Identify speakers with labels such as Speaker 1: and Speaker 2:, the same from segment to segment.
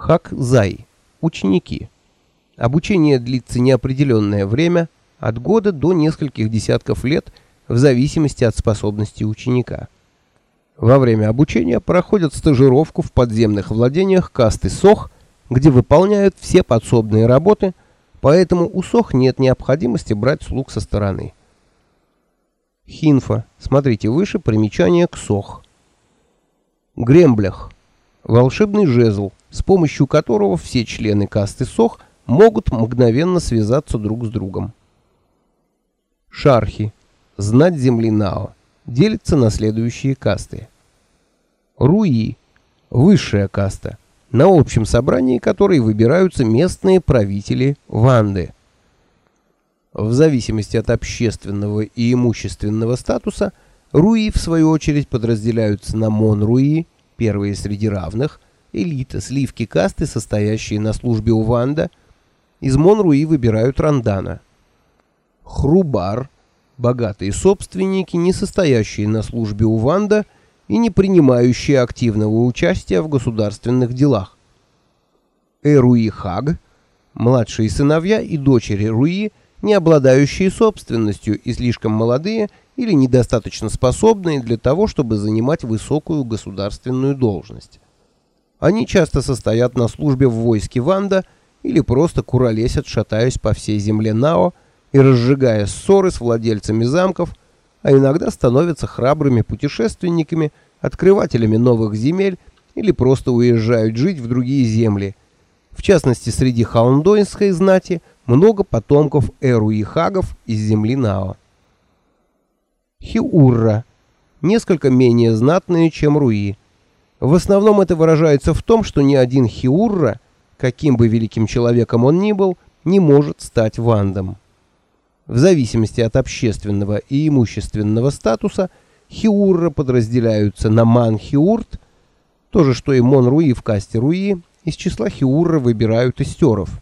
Speaker 1: Хак-зай. Ученики. Обучение длится неопределенное время, от года до нескольких десятков лет, в зависимости от способности ученика. Во время обучения проходят стажировку в подземных владениях касты Сох, где выполняют все подсобные работы, поэтому у Сох нет необходимости брать слуг со стороны. Хинфа. Смотрите выше примечание к Сох. Гремблях. Волшебный жезл, с помощью которого все члены касты Сох могут мгновенно связаться друг с другом. Шархи. Знать земли Нао. Делится на следующие касты. Руи – высшая каста, на общем собрании которой выбираются местные правители Ванды. В зависимости от общественного и имущественного статуса, Руи, в свою очередь, подразделяются на Мон-Руи, первые среди равных, элита, сливки касты, состоящие на службе у Ванда. Из Мон-Руи выбирают Рандана. Хрубар – богатые собственники, не состоящие на службе у Ванда – и не принимающие активного участия в государственных делах. Эруи Хаг, младшие сыновья и дочери Руи, не обладающие собственностью и слишком молодые или недостаточно способные для того, чтобы занимать высокую государственную должность. Они часто состоят на службе в войске Ванда или просто куролесят, шатаясь по всей земле Нао и разжигая ссоры с владельцами замков, а иногда становятся храбрыми путешественниками, открывателями новых земель или просто уезжают жить в другие земли. В частности, среди халндоинской знати много потомков Эру и Хагов из земли Нао. Хиурра. Несколько менее знатные, чем Руи. В основном это выражается в том, что ни один Хиурра, каким бы великим человеком он ни был, не может стать вандом. В зависимости от общественного и имущественного статуса хиурра подразделяются на ман-хиурт, то же, что и мон-руи в касте руи, из числа хиурра выбирают истеров.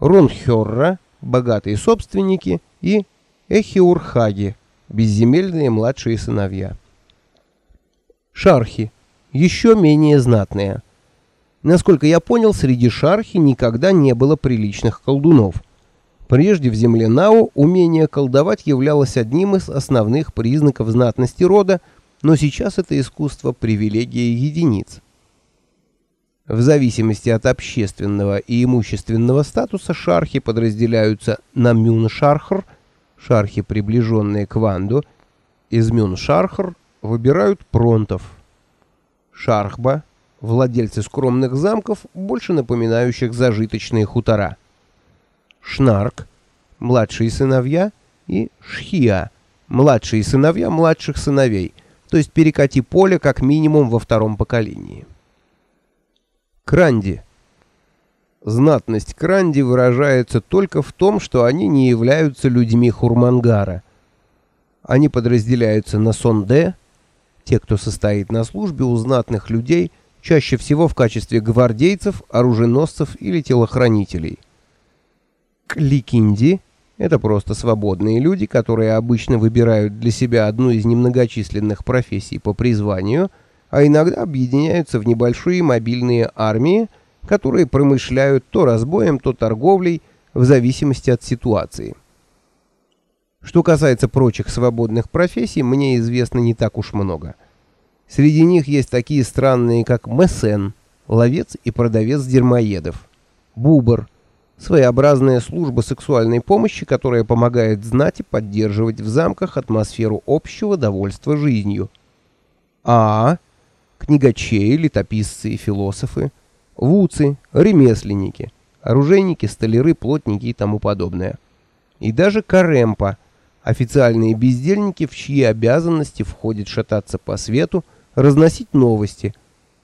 Speaker 1: Ронхерра – богатые собственники, и эхиурхаги – безземельные младшие сыновья. Шархи – еще менее знатные. Насколько я понял, среди шархи никогда не было приличных колдунов – Прежде в земле Нао умение колдовать являлось одним из основных признаков знатности рода, но сейчас это искусство привилегия единиц. В зависимости от общественного и имущественного статуса шархи подразделяются на мюн-шархр, шархи, приближенные к Ванду, из мюн-шархр выбирают пронтов. Шархба – владельцы скромных замков, больше напоминающих зажиточные хутора. Шнарк, младшие сыновья, и Шхиа, младшие сыновья младших сыновей, то есть перекати поле как минимум во втором поколении. Кранди. Знатность Кранди выражается только в том, что они не являются людьми Хурмангара. Они подразделяются на Сонде, те, кто состоит на службе у знатных людей, чаще всего в качестве гвардейцев, оруженосцев или телохранителей – Кликинди – это просто свободные люди, которые обычно выбирают для себя одну из немногочисленных профессий по призванию, а иногда объединяются в небольшие мобильные армии, которые промышляют то разбоем, то торговлей, в зависимости от ситуации. Что касается прочих свободных профессий, мне известно не так уж много. Среди них есть такие странные, как мессен, ловец и продавец дермоедов, бубр – своеобразная служба сексуальной помощи, которая помогает знати поддерживать в замках атмосферу общего довольства жизнью. А. Книгачеи, летописцы и философы. Вуцы, ремесленники, оружейники, столяры, плотники и тому подобное. И даже каремпа, официальные бездельники, в чьи обязанности входит шататься по свету, разносить новости.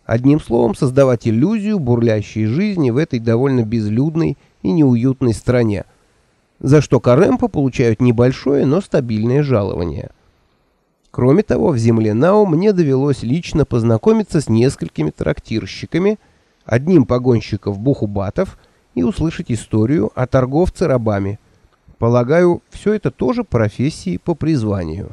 Speaker 1: Одним словом, создавать иллюзию бурлящей жизни в этой довольно безлюдной и неуютной стране, за что Каремпо получают небольшое, но стабильное жалование. Кроме того, в земле Нао мне довелось лично познакомиться с несколькими трактирщиками, одним погонщиков бухубатов и услышать историю о торговце рабами. Полагаю, все это тоже профессии по призванию.